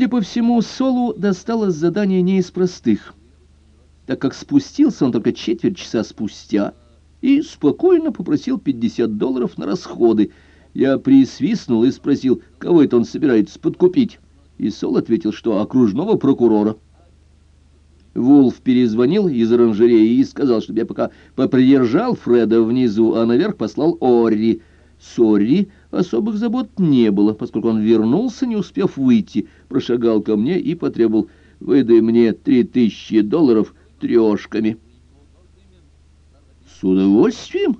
Судя по всему, Солу досталось задание не из простых, так как спустился он только четверть часа спустя и спокойно попросил 50 долларов на расходы. Я присвистнул и спросил, кого это он собирается подкупить. И Сол ответил, что окружного прокурора. Вулф перезвонил из оранжереи и сказал, чтобы я пока попридержал Фреда внизу, а наверх послал Орри. С Орри особых забот не было, поскольку он вернулся, не успев выйти, прошагал ко мне и потребовал «выдай мне три тысячи долларов трешками». «С удовольствием.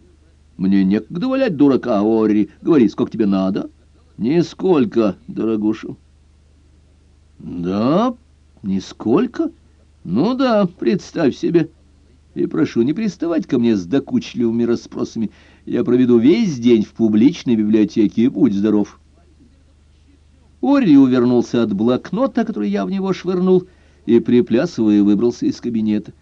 Мне некогда валять дурака, Орри. Говори, сколько тебе надо?» «Нисколько, дорогуша». «Да, нисколько?» Ну да, представь себе. И прошу не приставать ко мне с докучливыми расспросами. Я проведу весь день в публичной библиотеке, будь здоров. Ори увернулся от блокнота, который я в него швырнул, и, приплясывая, выбрался из кабинета.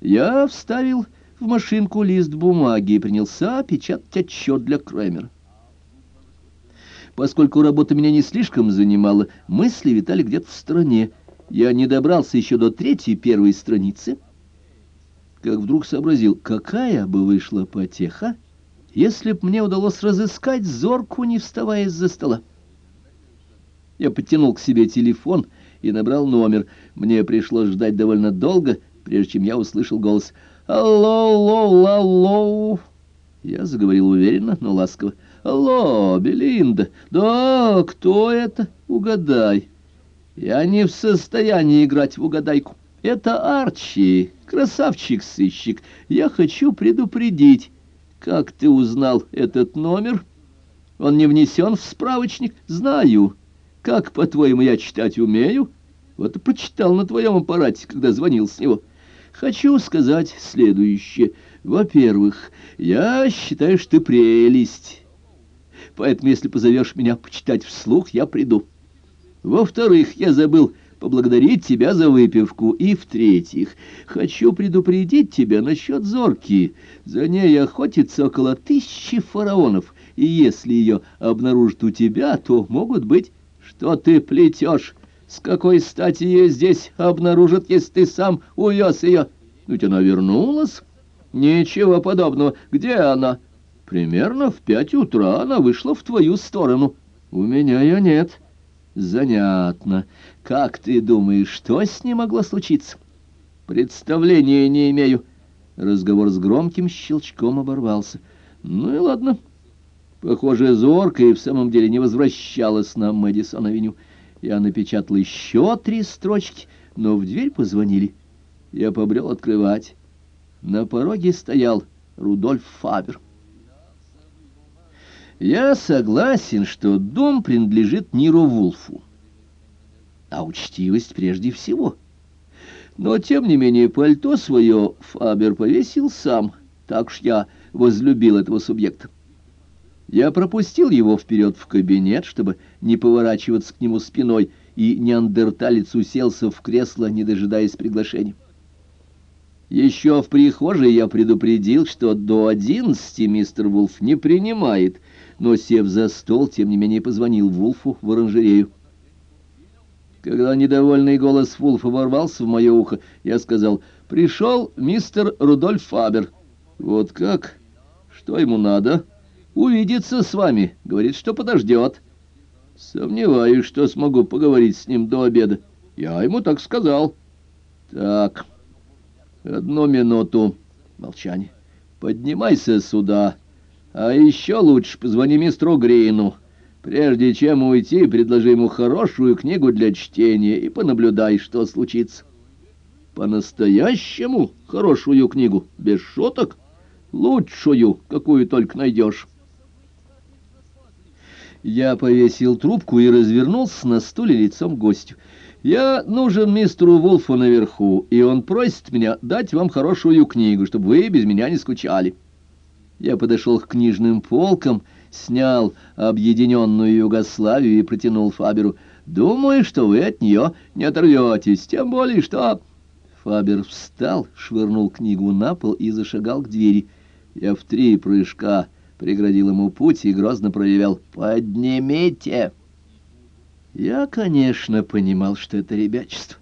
Я вставил в машинку лист бумаги и принялся печатать отчет для Кремера. Поскольку работа меня не слишком занимала, мысли витали где-то в стороне, я не добрался еще до третьей первой страницы, как вдруг сообразил, какая бы вышла потеха, если б мне удалось разыскать зорку, не вставая из-за стола. Я подтянул к себе телефон и набрал номер. Мне пришлось ждать довольно долго, прежде чем я услышал голос «Алло, алло, алло!» Я заговорил уверенно, но ласково. «Алло, Белинда! Да, кто это? Угадай!» Я не в состоянии играть в угадайку. Это Арчи, красавчик-сыщик. Я хочу предупредить. Как ты узнал этот номер? Он не внесен в справочник? Знаю. Как, по-твоему, я читать умею? Вот и прочитал на твоем аппарате, когда звонил с него. Хочу сказать следующее. Во-первых, я считаю, что ты прелесть. Поэтому, если позовешь меня почитать вслух, я приду. Во-вторых, я забыл поблагодарить тебя за выпивку. И в-третьих, хочу предупредить тебя насчет зорки. За ней охотится около тысячи фараонов, и если ее обнаружат у тебя, то могут быть, что ты плетешь. С какой стати ее здесь обнаружат, если ты сам увез ее? Ведь она вернулась. Ничего подобного. Где она? Примерно в пять утра она вышла в твою сторону. У меня ее нет. Занятно. Как ты думаешь, что с ней могло случиться? Представления не имею. Разговор с громким щелчком оборвался. Ну и ладно. Похоже, зорка и в самом деле не возвращалась на Мэдисон-авеню. Я напечатал еще три строчки, но в дверь позвонили. Я побрел открывать. На пороге стоял Рудольф Фабер. Я согласен, что дом принадлежит Ниру Вулфу, а учтивость прежде всего. Но, тем не менее, пальто свое Фабер повесил сам, так что я возлюбил этого субъекта. Я пропустил его вперед в кабинет, чтобы не поворачиваться к нему спиной, и неандерталец уселся в кресло, не дожидаясь приглашения. Еще в прихожей я предупредил, что до одиннадцати мистер Вулф не принимает, но, сев за стол, тем не менее позвонил Вулфу в оранжерею. Когда недовольный голос Вулфа ворвался в мое ухо, я сказал, «Пришел мистер Рудольф Фабер». «Вот как? Что ему надо?» «Увидеться с вами. Говорит, что подождет». «Сомневаюсь, что смогу поговорить с ним до обеда». «Я ему так сказал». «Так, одну минуту». Молчание. «Поднимайся сюда». А еще лучше позвони мистеру Грину. Прежде чем уйти, предложи ему хорошую книгу для чтения и понаблюдай, что случится. По-настоящему хорошую книгу, без шуток, лучшую, какую только найдешь. Я повесил трубку и развернулся на стуле лицом гостю. «Я нужен мистеру Вулфу наверху, и он просит меня дать вам хорошую книгу, чтобы вы без меня не скучали». Я подошел к книжным полкам, снял объединенную Югославию и протянул Фаберу. «Думаю, что вы от нее не оторветесь, тем более, что...» Фабер встал, швырнул книгу на пол и зашагал к двери. Я в три прыжка преградил ему путь и грозно проявлял «Поднимите!» Я, конечно, понимал, что это ребячество.